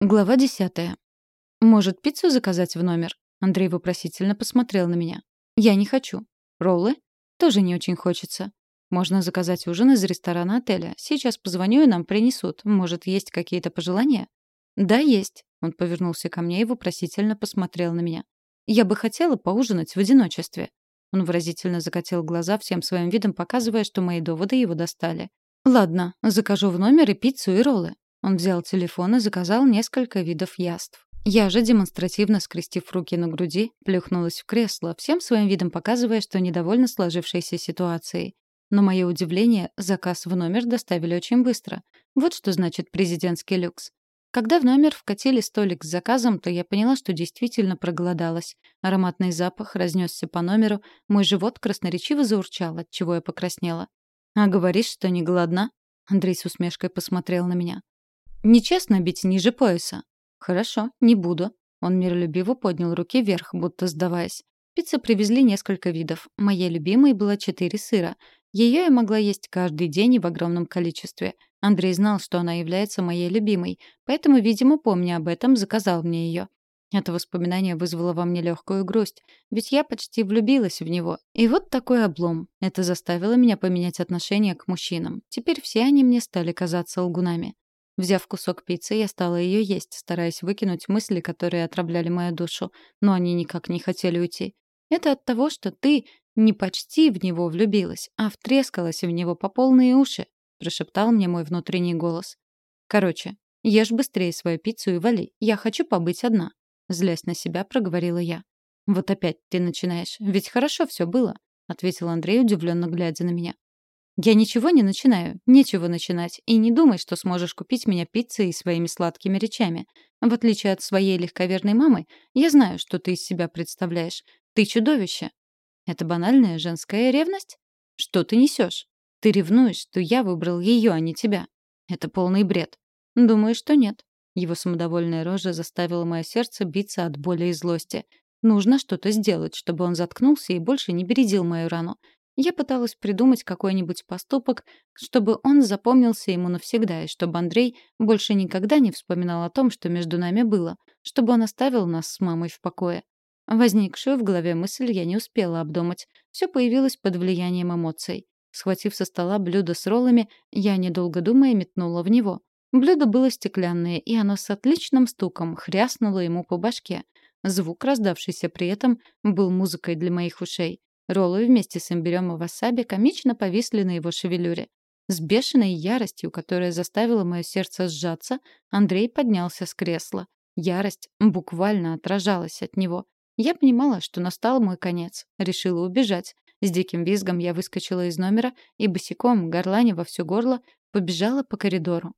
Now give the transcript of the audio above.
Глава десятая. «Может, пиццу заказать в номер?» Андрей вопросительно посмотрел на меня. «Я не хочу. Роллы? Тоже не очень хочется. Можно заказать ужин из ресторана отеля. Сейчас позвоню, и нам принесут. Может, есть какие-то пожелания?» «Да, есть». Он повернулся ко мне и вопросительно посмотрел на меня. «Я бы хотела поужинать в одиночестве». Он выразительно закатил глаза, всем своим видом показывая, что мои доводы его достали. «Ладно, закажу в номер и пиццу, и роллы. Он взял телефон и заказал несколько видов яств. Я же, демонстративно скрестив руки на груди, плюхнулась в кресло, всем своим видом показывая, что недовольна сложившейся ситуацией. Но мое удивление, заказ в номер доставили очень быстро. Вот что значит президентский люкс. Когда в номер вкатили столик с заказом, то я поняла, что действительно проголодалась. Ароматный запах разнесся по номеру, мой живот красноречиво заурчал, от чего я покраснела. «А говоришь, что не голодна?» Андрей с усмешкой посмотрел на меня. Нечестно бить ниже пояса. Хорошо, не буду. Он миролюбиво поднял руки вверх, будто сдаваясь. Пиццы привезли несколько видов. Моей любимой было четыре сыра. Ее я могла есть каждый день и в огромном количестве. Андрей знал, что она является моей любимой, поэтому, видимо, помня об этом, заказал мне ее. Это воспоминание вызвало во мне легкую грусть, ведь я почти влюбилась в него. И вот такой облом. Это заставило меня поменять отношение к мужчинам. Теперь все они мне стали казаться лгунами. Взяв кусок пиццы, я стала ее есть, стараясь выкинуть мысли, которые отравляли мою душу, но они никак не хотели уйти. Это от того, что ты не почти в него влюбилась, а втрескалась в него по полные уши, прошептал мне мой внутренний голос. Короче, ешь быстрее свою пиццу и вали. Я хочу побыть одна, злясь на себя, проговорила я. Вот опять ты начинаешь. Ведь хорошо все было, ответил Андрей, удивленно глядя на меня. Я ничего не начинаю, нечего начинать, и не думай, что сможешь купить меня пиццей и своими сладкими речами. В отличие от своей легковерной мамы, я знаю, что ты из себя представляешь. Ты чудовище. Это банальная женская ревность? Что ты несешь? Ты ревнуешь, что я выбрал ее, а не тебя. Это полный бред. Думаю, что нет. Его самодовольная рожа заставила мое сердце биться от боли и злости. Нужно что-то сделать, чтобы он заткнулся и больше не бередил мою рану. Я пыталась придумать какой-нибудь поступок, чтобы он запомнился ему навсегда, и чтобы Андрей больше никогда не вспоминал о том, что между нами было, чтобы он оставил нас с мамой в покое. Возникшую в голове мысль я не успела обдумать. Все появилось под влиянием эмоций. Схватив со стола блюдо с роллами, я, недолго думая, метнула в него. Блюдо было стеклянное, и оно с отличным стуком хряснуло ему по башке. Звук, раздавшийся при этом, был музыкой для моих ушей. Роллы вместе с имбирем и васаби комично повисли на его шевелюре. С бешеной яростью, которая заставила мое сердце сжаться, Андрей поднялся с кресла. Ярость буквально отражалась от него. Я понимала, что настал мой конец. Решила убежать. С диким визгом я выскочила из номера и босиком, горланя во все горло, побежала по коридору.